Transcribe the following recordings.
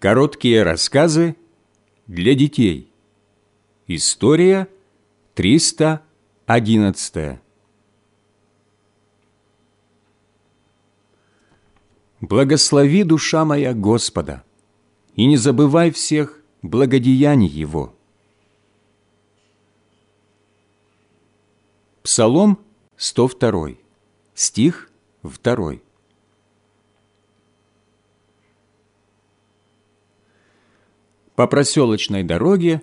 Короткие рассказы для детей. История 311. Благослови, душа моя, Господа, и не забывай всех благодеяний Его. Псалом 102, стих 2. По проселочной дороге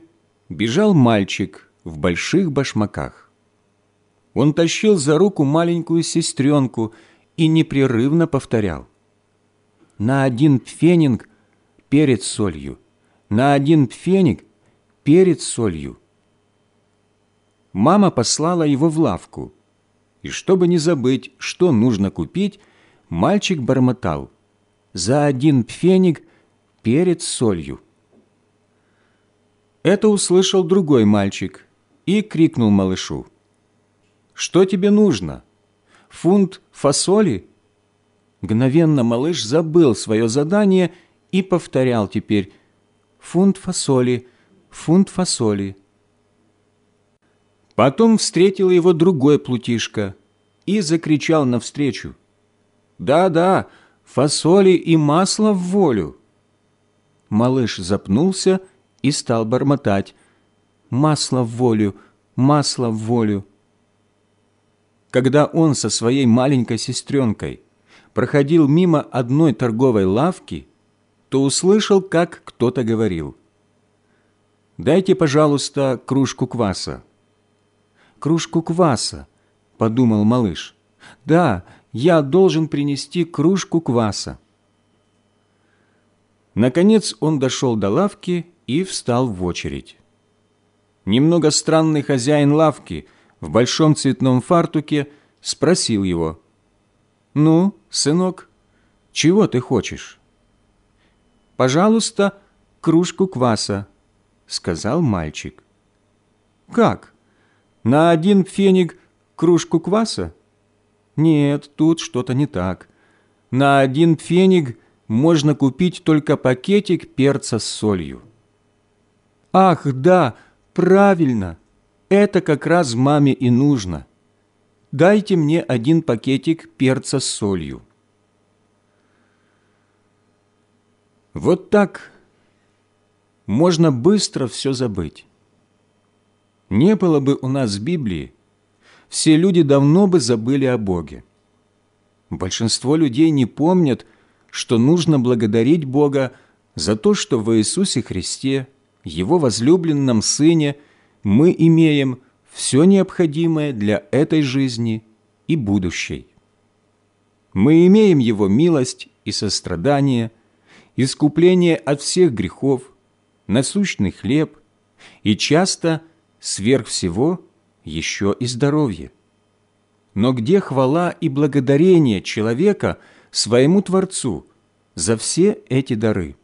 бежал мальчик в больших башмаках. Он тащил за руку маленькую сестренку и непрерывно повторял. «На один пфенинг перед солью, на один пфеник перед солью». Мама послала его в лавку, и чтобы не забыть, что нужно купить, мальчик бормотал «За один пфеник перед солью». Это услышал другой мальчик и крикнул малышу. «Что тебе нужно? Фунт фасоли?» Мгновенно малыш забыл свое задание и повторял теперь «Фунт фасоли, фунт фасоли». Потом встретил его другой плутишка и закричал навстречу. «Да-да, фасоли и масло в волю!» Малыш запнулся и и стал бормотать «Масло в волю, масло в волю». Когда он со своей маленькой сестренкой проходил мимо одной торговой лавки, то услышал, как кто-то говорил «Дайте, пожалуйста, кружку кваса». «Кружку кваса», — подумал малыш. «Да, я должен принести кружку кваса». Наконец он дошел до лавки и встал в очередь. Немного странный хозяин лавки в большом цветном фартуке спросил его, «Ну, сынок, чего ты хочешь?» «Пожалуйста, кружку кваса», — сказал мальчик. «Как? На один феник кружку кваса?» «Нет, тут что-то не так. На один феник можно купить только пакетик перца с солью». Ах, да, правильно, это как раз маме и нужно. Дайте мне один пакетик перца с солью. Вот так можно быстро все забыть. Не было бы у нас Библии, все люди давно бы забыли о Боге. Большинство людей не помнят, что нужно благодарить Бога за то, что в Иисусе Христе – его возлюбленном Сыне мы имеем все необходимое для этой жизни и будущей. Мы имеем Его милость и сострадание, искупление от всех грехов, насущный хлеб и часто, сверх всего, еще и здоровье. Но где хвала и благодарение человека своему Творцу за все эти дары?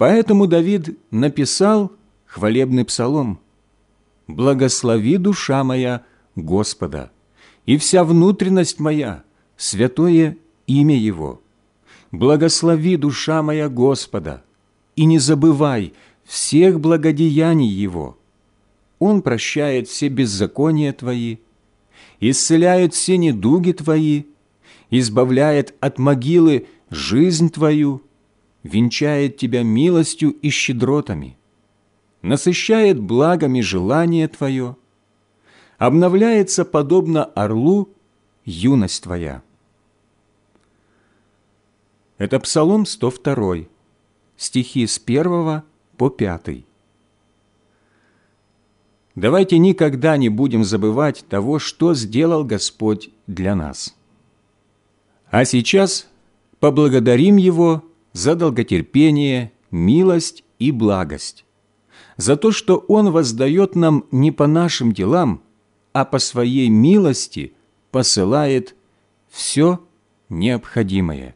Поэтому Давид написал хвалебный псалом «Благослови душа моя Господа, и вся внутренность моя, святое имя Его. Благослови душа моя Господа, и не забывай всех благодеяний Его. Он прощает все беззакония твои, исцеляет все недуги твои, избавляет от могилы жизнь твою, венчает тебя милостью и щедротами, насыщает благами желание твое, обновляется подобно орлу юность твоя. Это Псалом 102, стихи с 1 по 5. Давайте никогда не будем забывать того, что сделал Господь для нас. А сейчас поблагодарим Его за долготерпение, милость и благость, за то, что Он воздает нам не по нашим делам, а по Своей милости посылает все необходимое.